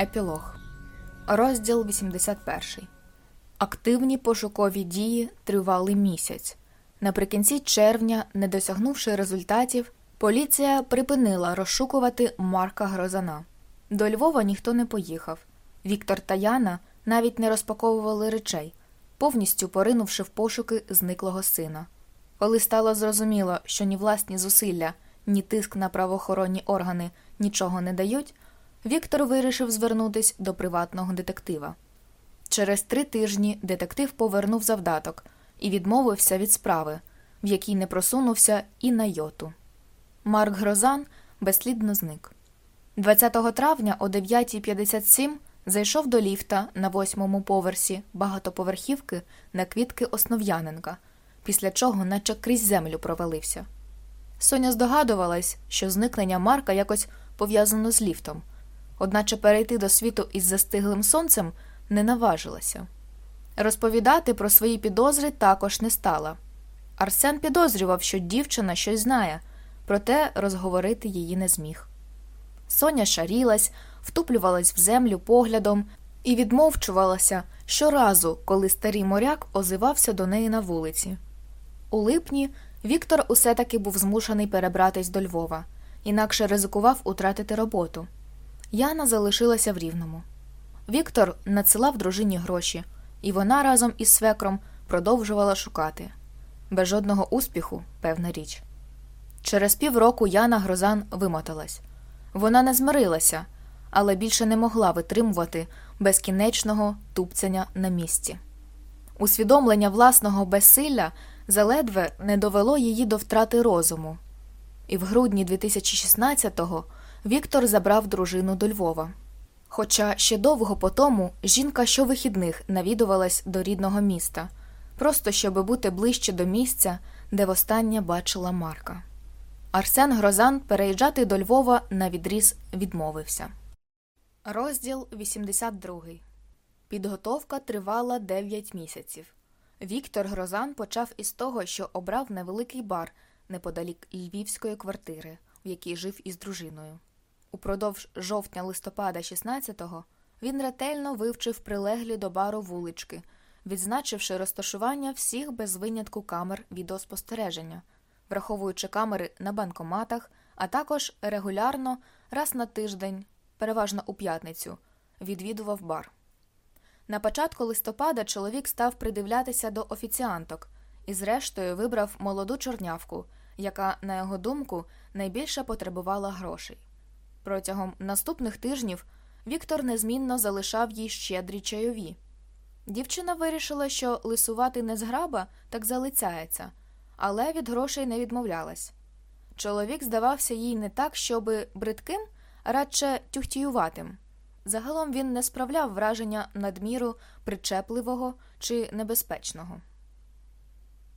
Епілог. Розділ 81. Активні пошукові дії тривали місяць. Наприкінці червня, не досягнувши результатів, поліція припинила розшукувати Марка Грозана. До Львова ніхто не поїхав. Віктор та Яна навіть не розпаковували речей, повністю поринувши в пошуки зниклого сина. Коли стало зрозуміло, що ні власні зусилля, ні тиск на правоохоронні органи нічого не дають. Віктор вирішив звернутись до приватного детектива. Через три тижні детектив повернув завдаток і відмовився від справи, в якій не просунувся і на йоту. Марк Грозан безслідно зник. 20 травня о 9.57 зайшов до ліфта на восьмому поверсі багатоповерхівки на квітки Основ'яненка, після чого наче крізь землю провалився. Соня здогадувалась, що зникнення Марка якось пов'язано з ліфтом одначе перейти до світу із застиглим сонцем не наважилася. Розповідати про свої підозри також не стала. Арсен підозрював, що дівчина щось знає, проте розговорити її не зміг. Соня шарілась, втуплювалась в землю поглядом і відмовчувалася щоразу, коли старий моряк озивався до неї на вулиці. У липні Віктор усе таки був змушений перебратись до Львова, інакше ризикував утратити роботу. Яна залишилася в Рівному. Віктор надсилав дружині гроші, і вона разом із свекром продовжувала шукати без жодного успіху, певна річ. Через півроку Яна Грозан вимоталась. Вона не змирилася, але більше не могла витримувати безкінечного тупцяння на місці. Усвідомлення власного безсилля заледве не довело її до втрати розуму. І в грудні 2016-го Віктор забрав дружину до Львова. Хоча ще довго по тому жінка щовихідних навідувалась до рідного міста, просто щоб бути ближче до місця, де востаннє бачила Марка. Арсен Грозан переїжджати до Львова на відріз відмовився. Розділ 82. Підготовка тривала 9 місяців. Віктор Грозан почав із того, що обрав невеликий бар неподалік львівської квартири, в якій жив із дружиною. Упродовж жовтня-листопада 16-го він ретельно вивчив прилеглі до бару вулички, відзначивши розташування всіх без винятку камер відеоспостереження, враховуючи камери на банкоматах, а також регулярно раз на тиждень, переважно у п'ятницю, відвідував бар. На початку листопада чоловік став придивлятися до офіціанток і, зрештою, вибрав молоду чорнявку, яка, на його думку, найбільше потребувала грошей. Протягом наступних тижнів Віктор незмінно залишав їй щедрі чайові. Дівчина вирішила, що лисувати не зграба, так залицяється, але від грошей не відмовлялась. Чоловік здавався їй не так, щоби бридким, радше тюхтіюватим. Загалом він не справляв враження надміру причепливого чи небезпечного.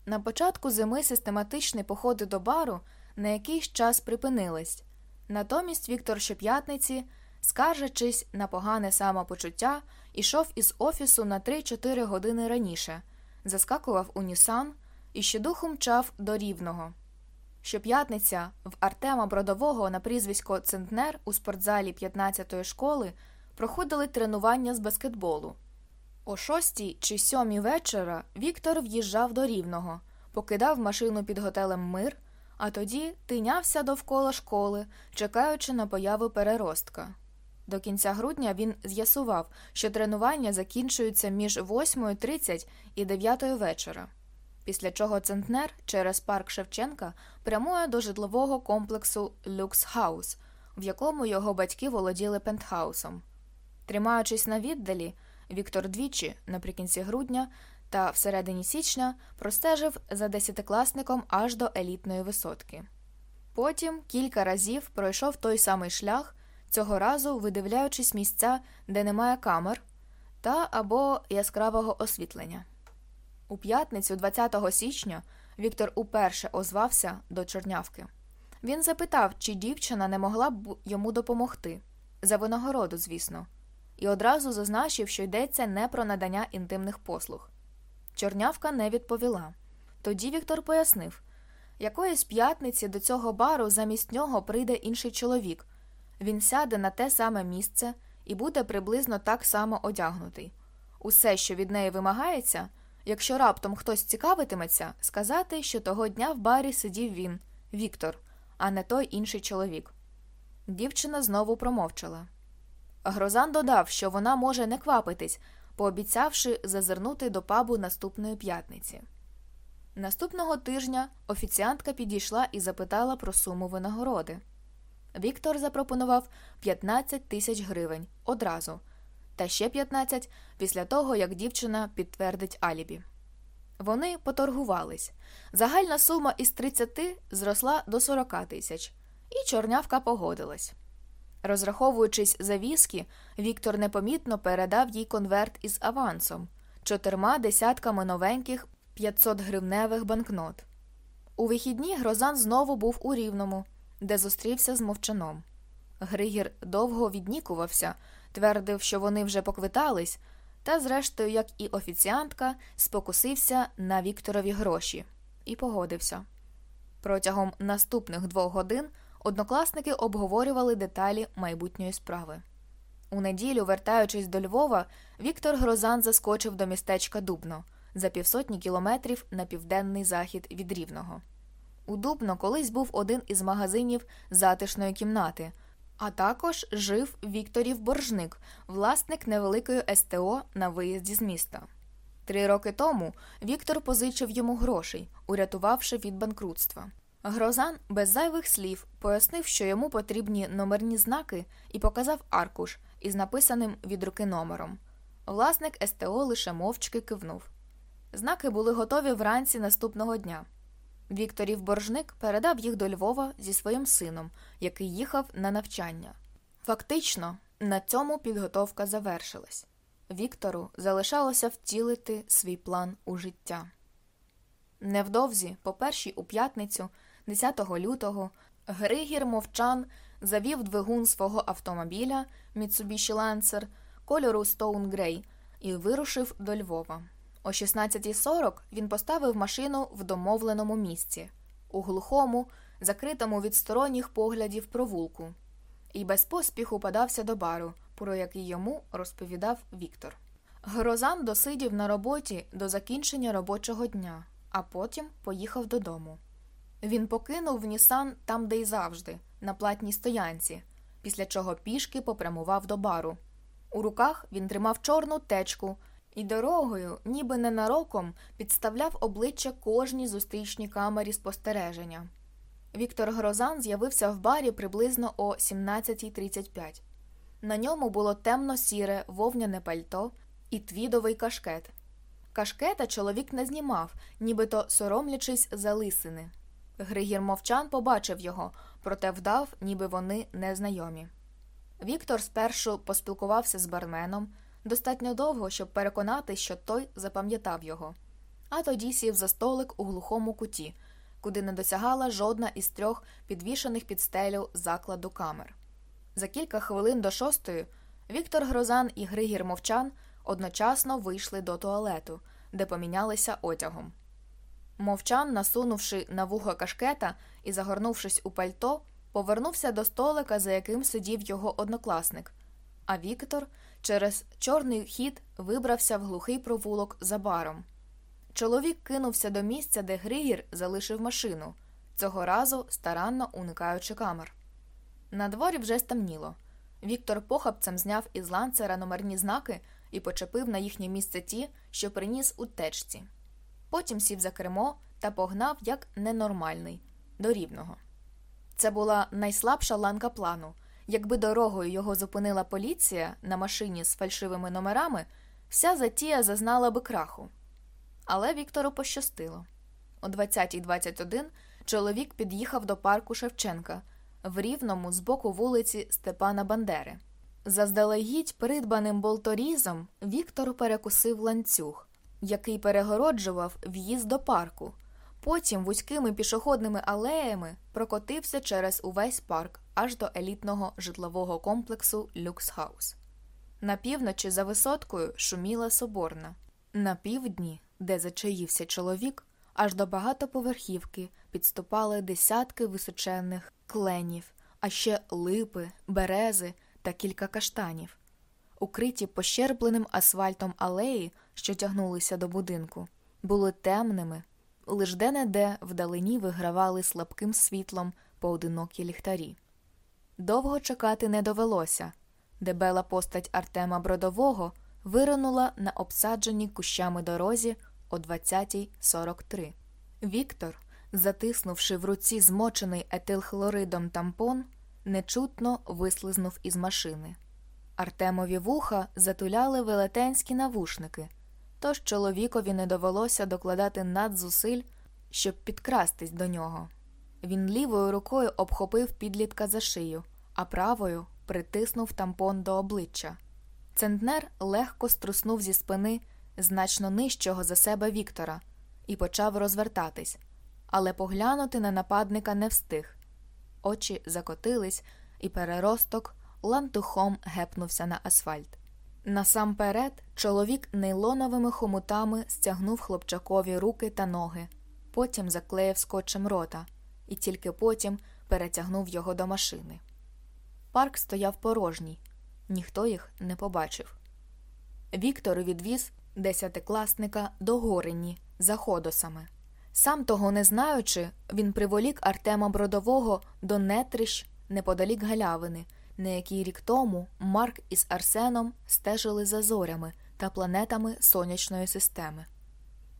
На початку зими систематичні походи до бару на якийсь час припинились. Натомість Віктор щоп'ятниці, скаржачись на погане самопочуття, ішов із офісу на 3-4 години раніше, заскакував у Нісан і щодуху мчав до Рівного. Щоп'ятниця в Артема Бродового на прізвисько Центнер у спортзалі 15-ї школи проходили тренування з баскетболу. О шостій чи сьомій вечора Віктор в'їжджав до Рівного, покидав машину під готелем Мир а тоді тинявся довкола школи, чекаючи на появу переростка. До кінця грудня він з'ясував, що тренування закінчуються між 8.30 і 9 вечора, після чого центнер через парк Шевченка прямує до житлового комплексу Люкс Хаус, в якому його батьки володіли пентхаусом. Тримаючись на віддалі, Віктор двічі наприкінці грудня та всередині січня простежив за десятикласником аж до елітної висотки. Потім кілька разів пройшов той самий шлях, цього разу видивляючись місця, де немає камер та або яскравого освітлення. У п'ятницю, 20 січня, Віктор уперше озвався до Чорнявки. Він запитав, чи дівчина не могла б йому допомогти за винагороду, звісно, і одразу зазначив, що йдеться не про надання інтимних послуг. Чорнявка не відповіла. Тоді Віктор пояснив якоїсь п'ятниці до цього бару замість нього прийде інший чоловік. Він сяде на те саме місце і буде приблизно так само одягнутий. Усе, що від неї вимагається, якщо раптом хтось цікавитиметься, сказати, що того дня в барі сидів він, Віктор, а не той інший чоловік. Дівчина знову промовчала. Грозан додав, що вона може не квапитись, пообіцявши зазирнути до пабу наступної п'ятниці. Наступного тижня офіціантка підійшла і запитала про суму винагороди. Віктор запропонував 15 тисяч гривень одразу, та ще 15 після того, як дівчина підтвердить алібі. Вони поторгувались. Загальна сума із 30 зросла до 40 тисяч, і чорнявка погодилась. Розраховуючись за віскі, Віктор непомітно передав їй конверт із авансом, чотирма десятками новеньких 500 гривневих банкнот. У вихідні Грозан знову був у Рівному, де зустрівся з мовчаном. Григір довго віднікувався, твердив, що вони вже поквитались, та, зрештою, як і офіціантка, спокусився на Вікторові гроші і погодився. Протягом наступних двох годин однокласники обговорювали деталі майбутньої справи. У неділю, вертаючись до Львова, Віктор Грозан заскочив до містечка Дубно за півсотні кілометрів на південний захід від Рівного. У Дубно колись був один із магазинів затишної кімнати, а також жив Вікторів Боржник, власник невеликої СТО на виїзді з міста. Три роки тому Віктор позичив йому грошей, урятувавши від банкрутства. Грозан без зайвих слів пояснив, що йому потрібні номерні знаки, і показав аркуш із написаним від руки номером. Власник СТО лише мовчки кивнув. Знаки були готові вранці наступного дня. Вікторів боржник передав їх до Львова зі своїм сином, який їхав на навчання. Фактично, на цьому підготовка завершилась. Віктору залишалося втілити свій план у життя. Невдовзі, по першій у п'ятницю, 10 лютого, Григір Мовчан завів двигун свого автомобіля Mitsubishi Lancer кольору Stone Grey і вирушив до Львова. О 16.40 він поставив машину в домовленому місці, у глухому, закритому від сторонніх поглядів провулку, і без поспіху подався до бару, про який йому розповідав Віктор. Грозан досидів на роботі до закінчення робочого дня, а потім поїхав додому. Він покинув Нісан там, де й завжди, на платній стоянці, після чого пішки попрямував до бару. У руках він тримав чорну течку і дорогою, ніби ненароком, підставляв обличчя кожній зустрічній камері спостереження. Віктор Грозан з'явився в барі приблизно о 17.35. На ньому було темно сіре вовняне пальто і твідовий кашкет. Кашкета чоловік не знімав, нібито соромлячись за лисини. Григір мовчан побачив його, проте вдав, ніби вони незнайомі. Віктор спершу поспілкувався з барменом достатньо довго, щоб переконати, що той запам'ятав його, а тоді сів за столик у глухому куті, куди не досягала жодна із трьох підвішаних під стелю закладу камер. За кілька хвилин до шостої Віктор Грозан і Григір Мовчан одночасно вийшли до туалету, де помінялися одягом. Мовчан, насунувши на вуха кашкета і загорнувшись у пальто, повернувся до столика, за яким сидів його однокласник, а Віктор через чорний хід вибрався в глухий провулок за баром. Чоловік кинувся до місця, де Григір залишив машину, цього разу старанно уникаючи камер. На дворі вже стемніло. Віктор похапцем зняв із ланцера номерні знаки і почепив на їхнє місце ті, що приніс у течці. Потім сів за кермо та погнав як ненормальний, до рівного. Це була найслабша ланка плану. Якби дорогою його зупинила поліція на машині з фальшивими номерами, вся затія зазнала би краху. Але Віктору пощастило. О 20.21 чоловік під'їхав до парку Шевченка, в рівному з боку вулиці Степана Бандери. Заздалегідь придбаним болторізом Віктор перекусив ланцюг, який перегороджував в'їзд до парку. Потім вузькими пішохідними алеями прокотився через увесь парк аж до елітного житлового комплексу Люксхаус. На півночі за висоткою шуміла соборна. На півдні, де зачаївся чоловік, аж до багатоповерхівки підступали десятки височенних кленів, а ще липи, берези та кілька каштанів. Укриті пощербленим асфальтом алеї, що тягнулися до будинку, були темними, лиш де не де вдалині вигравали слабким світлом поодинокі ліхтарі. Довго чекати не довелося. Дебела постать Артема Бродового виринула на обсадженій кущами дорозі о 20.43. Віктор, затиснувши в руці змочений етилхлоридом тампон, нечутно вислизнув із машини. Артемові вуха затуляли велетенські навушники, тож чоловікові не довелося докладати надзусиль, щоб підкрастись до нього. Він лівою рукою обхопив підлітка за шию, а правою притиснув тампон до обличчя. Центнер легко струснув зі спини значно нижчого за себе Віктора і почав розвертатись, але поглянути на нападника не встиг. Очі закотились, і переросток лантухом гепнувся на асфальт. Насамперед, чоловік нейлоновими хомутами стягнув хлопчакові руки та ноги, потім заклеїв скотчем рота і тільки потім перетягнув його до машини. Парк стояв порожній, ніхто їх не побачив. Віктор відвіз десятикласника до горені за ходосами. Сам того не знаючи, він приволік Артема Бродового до нетрищ неподалік галявини, на якій рік тому Марк із Арсеном стежили за зорями та планетами сонячної системи.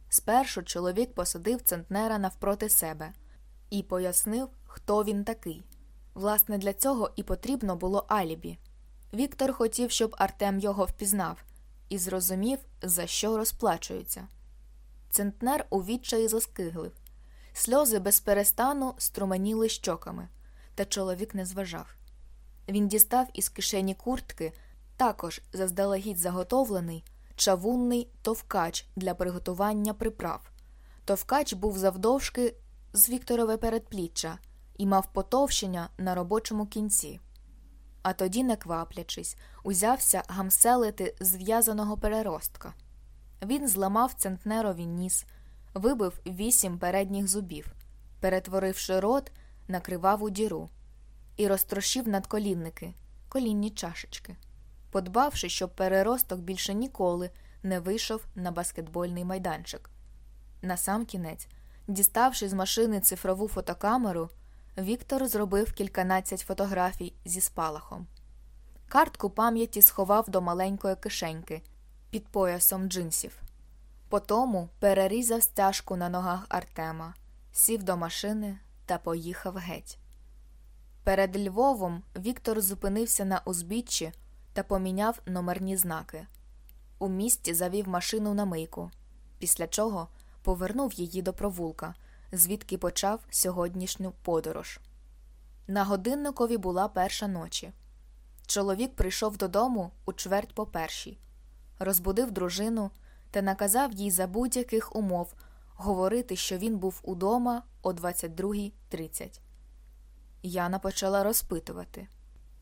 Спершу чоловік посадив центнера навпроти себе і пояснив, хто він такий. Власне, для цього і потрібно було алібі. Віктор хотів, щоб Артем його впізнав, і зрозумів, за що розплачується. Центнер у відчаї заскиглив. Сльози без перестану струменіли щоками, та чоловік не зважав. Він дістав із кишені куртки, також заздалегідь заготовлений, чавунний товкач для приготування приправ. Товкач був завдовжки з Вікторове передпліччя і мав потовщення на робочому кінці. А тоді, не кваплячись, узявся гамселити зв'язаного переростка. Він зламав центнерові ніс, вибив вісім передніх зубів, перетворивши рот, накривав у діру і розтрошив надколінники, колінні чашечки, подбавши, щоб переросток більше ніколи не вийшов на баскетбольний майданчик. Насамкінець, діставши з машини цифрову фотокамеру, Віктор зробив кільканадцять фотографій зі спалахом. Картку пам'яті сховав до маленької кишеньки під поясом джинсів. Потому перерізав стяжку на ногах Артема, сів до машини та поїхав геть. Перед Львовом Віктор зупинився на узбіччі та поміняв номерні знаки. У місті завів машину на мийку, після чого повернув її до провулка, звідки почав сьогоднішню подорож. На годинникові була перша ночі. Чоловік прийшов додому у чверть по першій, розбудив дружину та наказав їй за будь-яких умов говорити, що він був удома о 22.30. Яна почала розпитувати.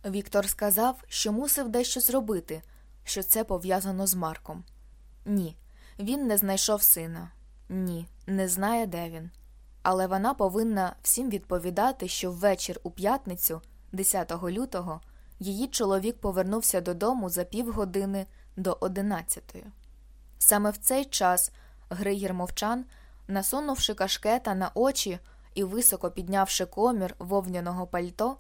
Віктор сказав, що мусив дещо зробити, що це пов'язано з Марком. Ні, він не знайшов сина. Ні, не знає, де він. Але вона повинна всім відповідати, що ввечір у п'ятницю, 10 лютого, її чоловік повернувся додому за півгодини до одинадцятої. Саме в цей час Григір мовчан, насунувши кашкета на очі і високо піднявши комір вовняного пальто,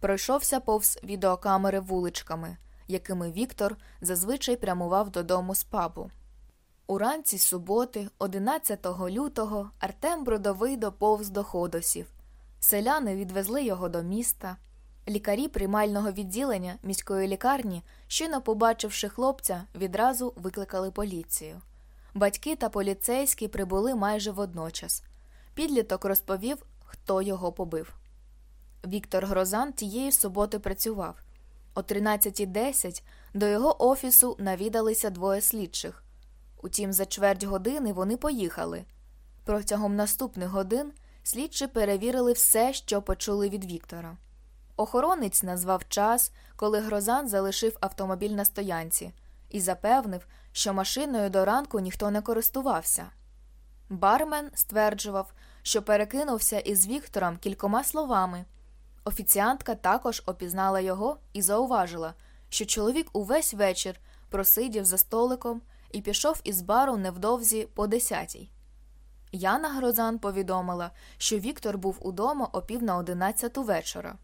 пройшовся повз відеокамери вуличками, якими Віктор зазвичай прямував додому з пабу. Уранці суботи, 11 лютого, Артем Бродовий доповз до Ходосів. Селяни відвезли його до міста. Лікарі приймального відділення міської лікарні, щойно побачивши хлопця, відразу викликали поліцію. Батьки та поліцейські прибули майже водночас. Підліток розповів, хто його побив. Віктор Грозан тієї суботи працював. О 13.10 до його офісу навідалися двоє слідчих. Утім, за чверть години вони поїхали. Протягом наступних годин слідчі перевірили все, що почули від Віктора. Охоронець назвав час, коли Грозан залишив автомобіль на стоянці, і запевнив, що машиною до ранку ніхто не користувався. Бармен стверджував, що перекинувся із Віктором кількома словами. Офіціантка також опізнала його і зауважила, що чоловік увесь вечір просидів за столиком і пішов із бару невдовзі по десятій. Яна Грозан повідомила, що Віктор був удома о пів на одинадцяту вечора.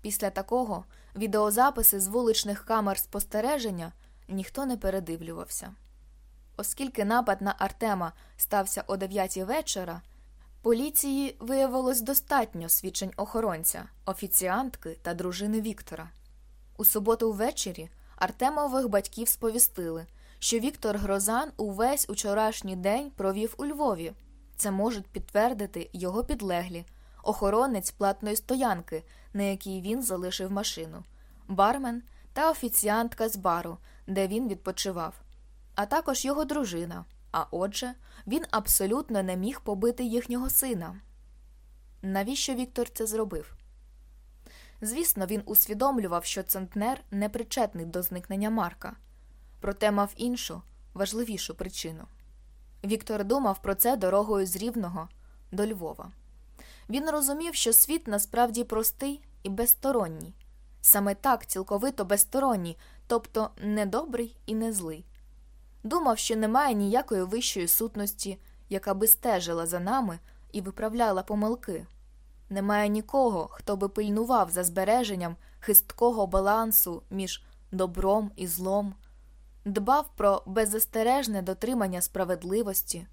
Після такого відеозаписи з вуличних камер спостереження ніхто не передивлювався. Оскільки напад на Артема стався о дев'ятій вечора, поліції виявилось достатньо свідчень охоронця, офіціантки та дружини Віктора. У суботу ввечері Артемових батьків сповістили, що Віктор Грозан увесь учорашній день провів у Львові. Це можуть підтвердити його підлеглі, охоронець платної стоянки, на якій він залишив машину, бармен та офіціантка з бару, де він відпочивав, а також його дружина. А отже, він абсолютно не міг побити їхнього сина. Навіщо Віктор це зробив? Звісно, він усвідомлював, що центнер не причетний до зникнення Марка, проте мав іншу, важливішу причину. Віктор думав про це дорогою з Рівного до Львова. Він розумів, що світ насправді простий і безсторонній, саме так цілковито безсторонній, тобто не добрий і не злий. Думав, що немає ніякої вищої сутності, яка би стежила за нами і виправляла помилки. Немає нікого, хто би пильнував за збереженням хисткого балансу між добром і злом, дбав про беззастережне дотримання справедливості,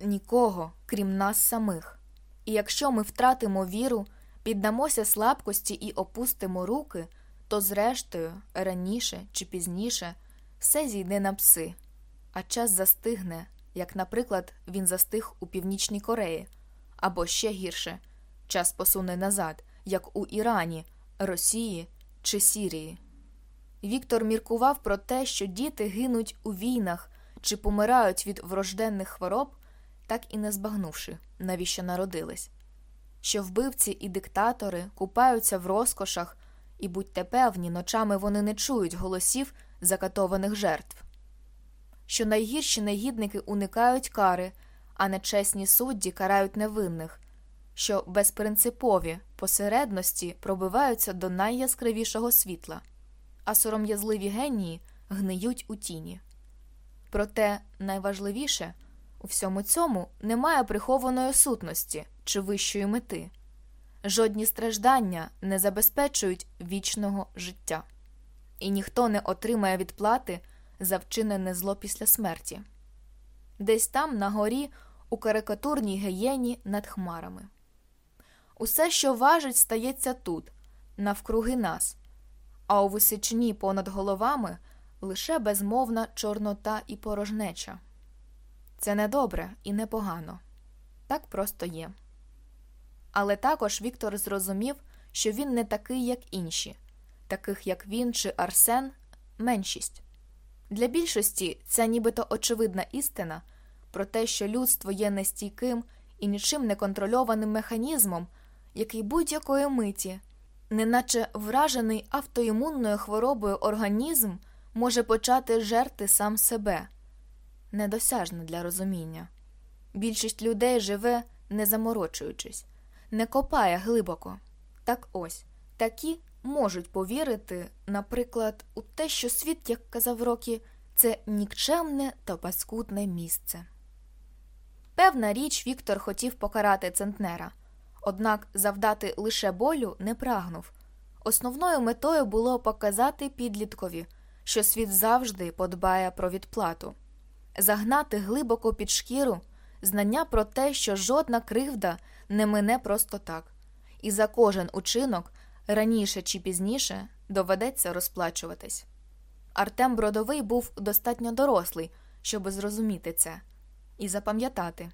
нікого, крім нас самих. І якщо ми втратимо віру, піддамося слабкості і опустимо руки, то, зрештою, раніше чи пізніше все зійде на пси, а час застигне, як, наприклад, він застиг у Північній Кореї, або ще гірше час посуне назад, як у Ірані, Росії чи Сірії. Віктор міркував про те, що діти гинуть у війнах чи помирають від врожденних хвороб, так і не збагнувши, навіщо народились, що вбивці і диктатори купаються в розкошах, і будьте певні, ночами вони не чують голосів закатованих жертв, що найгірші негідники уникають кари, а нечесні судді карають невинних що безпринципові посередності пробиваються до найяскравішого світла, а сором'язливі генії гниють у тіні. Проте найважливіше у всьому цьому немає прихованої сутності чи вищої мети, жодні страждання не забезпечують вічного життя, і ніхто не отримає відплати за вчинене зло після смерті. Десь там, на горі, у карикатурній геєні над хмарами. Усе, що важить, стається тут, навкруги нас, а у височині понад головами лише безмовна чорнота і порожнеча. Це не добре і не погано. Так просто є. Але також Віктор зрозумів, що він не такий, як інші, таких як він чи Арсен меншість. Для більшості ця нібито очевидна істина про те, що людство є нестійким і нічим не контрольованим механізмом який будь-якої миті, неначе вражений автоімунною хворобою організм може почати жерти сам себе, недосяжне для розуміння. Більшість людей живе, не заморочуючись, не копає глибоко. Так ось такі можуть повірити, наприклад, у те, що світ, як казав Рокі, це нікчемне та паскудне місце. Певна річ Віктор хотів покарати центнера однак завдати лише болю не прагнув. Основною метою було показати підліткові, що світ завжди подбає про відплату, загнати глибоко під шкіру знання про те, що жодна кривда не мине просто так, і за кожен учинок раніше чи пізніше доведеться розплачуватись. Артем Бродовий був достатньо дорослий, щоб зрозуміти це і запам'ятати.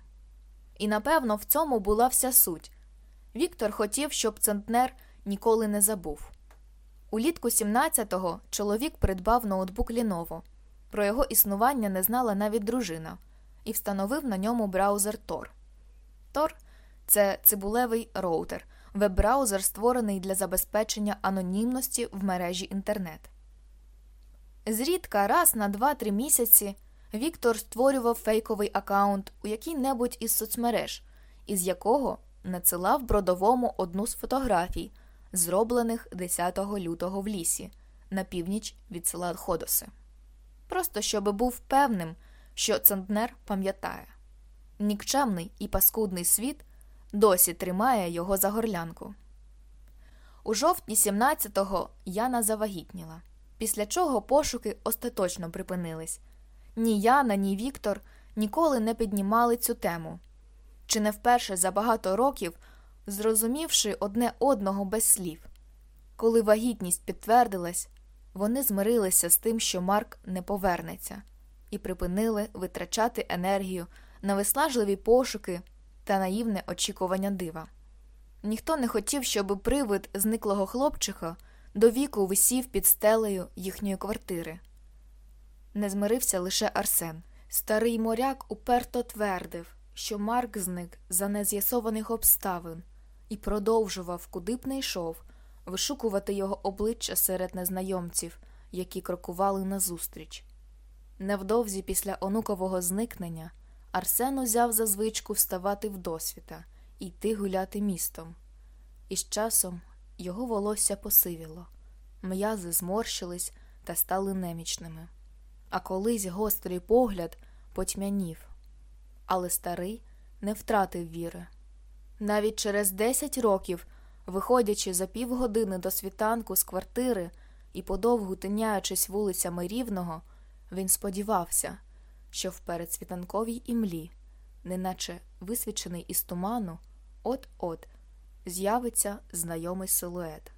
І напевно в цьому була вся суть. Віктор хотів, щоб центнер ніколи не забув. Улітку 17-го чоловік придбав ноутбук Lenovo. Про його існування не знала навіть дружина і встановив на ньому браузер Tor. Tor – це цибулевий роутер, веб-браузер, створений для забезпечення анонімності в мережі інтернет. Зрідка раз на 2-3 місяці Віктор створював фейковий аккаунт у якій-небудь із соцмереж, із якого надсилав бродовому одну з фотографій, зроблених 10 лютого в лісі на північ від села Ходоси. Просто щоб був певним, що центнер пам'ятає нікчемний і паскудний світ досі тримає його за горлянку. У жовтні 17-го Яна завагітніла, після чого пошуки остаточно припинились. Ні Яна, ні Віктор ніколи не піднімали цю тему. Чи не вперше за багато років, зрозумівши одне одного без слів. Коли вагітність підтвердилась, вони змирилися з тим, що Марк не повернеться, і припинили витрачати енергію на виснажливі пошуки та наївне очікування дива. Ніхто не хотів, щоб привид зниклого хлопчика до віку висів під стелею їхньої квартири. Не змирився лише Арсен. Старий моряк уперто твердив, що Марк зник за нез'ясованих обставин, і продовжував, куди б не йшов, вишукувати його обличчя серед незнайомців, які крокували назустріч. Невдовзі після онукового зникнення Арсен узяв за звичку вставати в досвіта і йти гуляти містом. І з часом його волосся посивіло, м'язи зморщились та стали немічними. А колись гострий погляд потьмянів, але старий не втратив віри. Навіть через десять років, виходячи за півгодини до світанку з квартири і подовгу тиняючись вулицями Рівного, він сподівався, що в передсвітанковій імлі, неначе висвічений із туману, от-от з'явиться знайомий силует.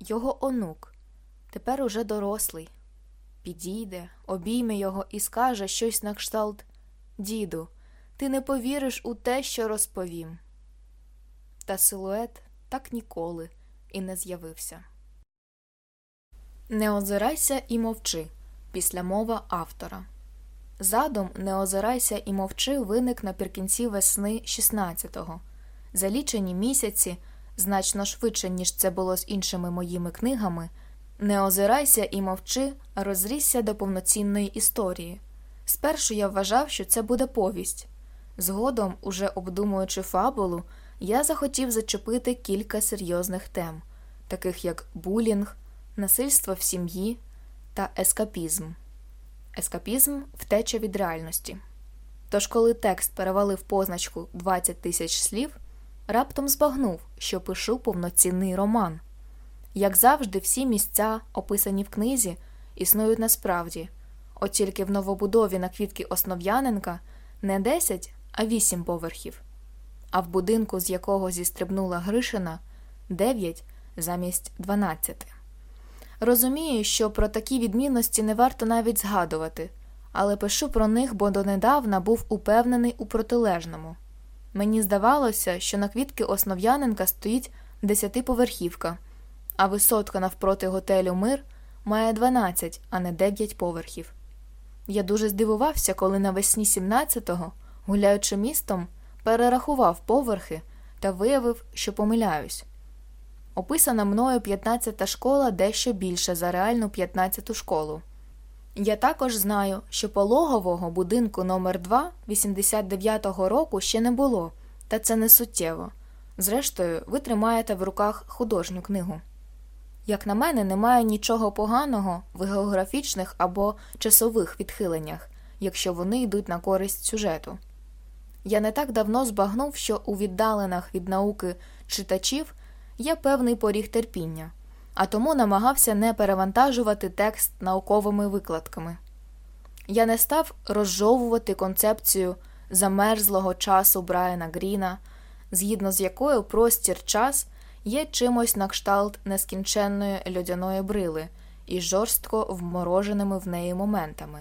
Його онук, тепер уже дорослий, підійде, обійме його і скаже щось на кшталт Діду, ти не повіриш у те, що розповім. Та силует так ніколи і не з'явився. Не озирайся і мовчи після мова автора. Задум Не озирайся і мовчи виник наприкінці весни 16-го. За лічені місяці, значно швидше, ніж це було з іншими моїми книгами. Не озирайся і мовчи, розрісся до повноцінної історії. Спершу я вважав, що це буде повість. Згодом, уже обдумуючи фабулу, я захотів зачепити кілька серйозних тем, таких як булінг, насильство в сім'ї та ескапізм. Ескапізм втеча від реальності. Тож, коли текст перевалив позначку 20 тисяч слів, раптом збагнув, що пишу повноцінний роман. Як завжди, всі місця, описані в книзі, існують насправді, от тільки в новобудові на квітки Основ'яненка не 10, а 8 поверхів, а в будинку, з якого зістрибнула Гришина, 9 замість 12. Розумію, що про такі відмінності не варто навіть згадувати, але пишу про них, бо донедавна був упевнений у протилежному. Мені здавалося, що на квітки Основ'яненка стоїть десятиповерхівка, а висотка навпроти готелю Мир має 12, а не 9 поверхів. Я дуже здивувався, коли навесні 17-го, гуляючи містом, перерахував поверхи та виявив, що помиляюсь. Описана мною 15-та школа дещо більше за реальну 15-ту школу. Я також знаю, що пологового будинку номер 2 89-го року ще не було, та це не суттєво. Зрештою, ви тримаєте в руках художню книгу. Як на мене, немає нічого поганого в географічних або часових відхиленнях, якщо вони йдуть на користь сюжету. Я не так давно збагнув, що у віддалених від науки читачів є певний поріг терпіння, а тому намагався не перевантажувати текст науковими викладками. Я не став розжовувати концепцію замерзлого часу Брайана Гріна, згідно з якою простір час є чимось на кшталт нескінченної льодяної брили і жорстко вмороженими в неї моментами.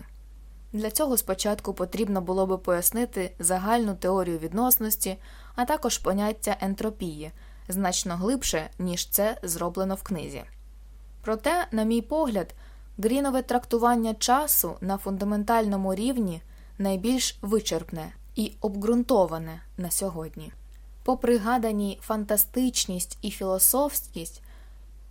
Для цього спочатку потрібно було би пояснити загальну теорію відносності, а також поняття ентропії, значно глибше, ніж це зроблено в книзі. Проте, на мій погляд, Грінове трактування часу на фундаментальному рівні найбільш вичерпне і обґрунтоване на сьогодні. Попри гадані фантастичність і філософськість,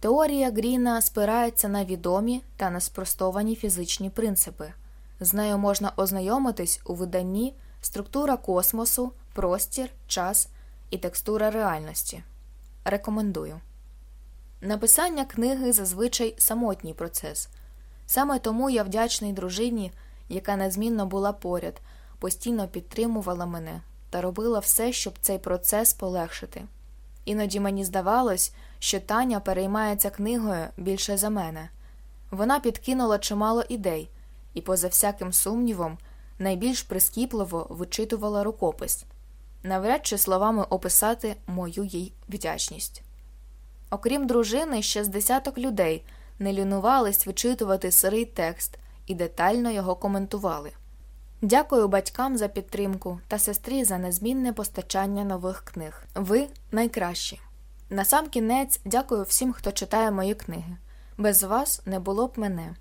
теорія Гріна спирається на відомі та неспростовані фізичні принципи. З нею можна ознайомитись у виданні Структура космосу, простір, час і текстура реальності. Рекомендую. Написання книги зазвичай самотній процес. Саме тому я вдячний дружині, яка незмінно була поряд, постійно підтримувала мене та робила все, щоб цей процес полегшити. Іноді мені здавалось, що Таня переймається книгою більше за мене. Вона підкинула чимало ідей і, поза всяким сумнівом, найбільш прискіпливо вичитувала рукопис, навряд чи словами описати мою їй вдячність. Окрім дружини, ще з десяток людей не лінувались вичитувати сирий текст і детально його коментували. Дякую батькам за підтримку та сестрі за незмінне постачання нових книг. Ви найкращі. Насамкінець дякую всім, хто читає мої книги. Без вас не було б мене.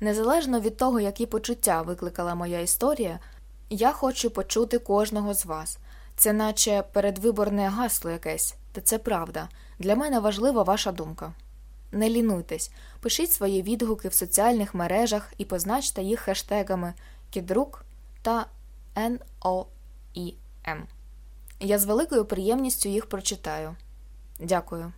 Незалежно від того, які почуття викликала моя історія, я хочу почути кожного з вас. Це наче передвиборне гасло якесь, та це правда. Для мене важлива ваша думка. Не лінуйтесь, пишіть свої відгуки в соціальних мережах і позначте їх хештегами Кідрук та НОІМ. Я з великою приємністю їх прочитаю. Дякую.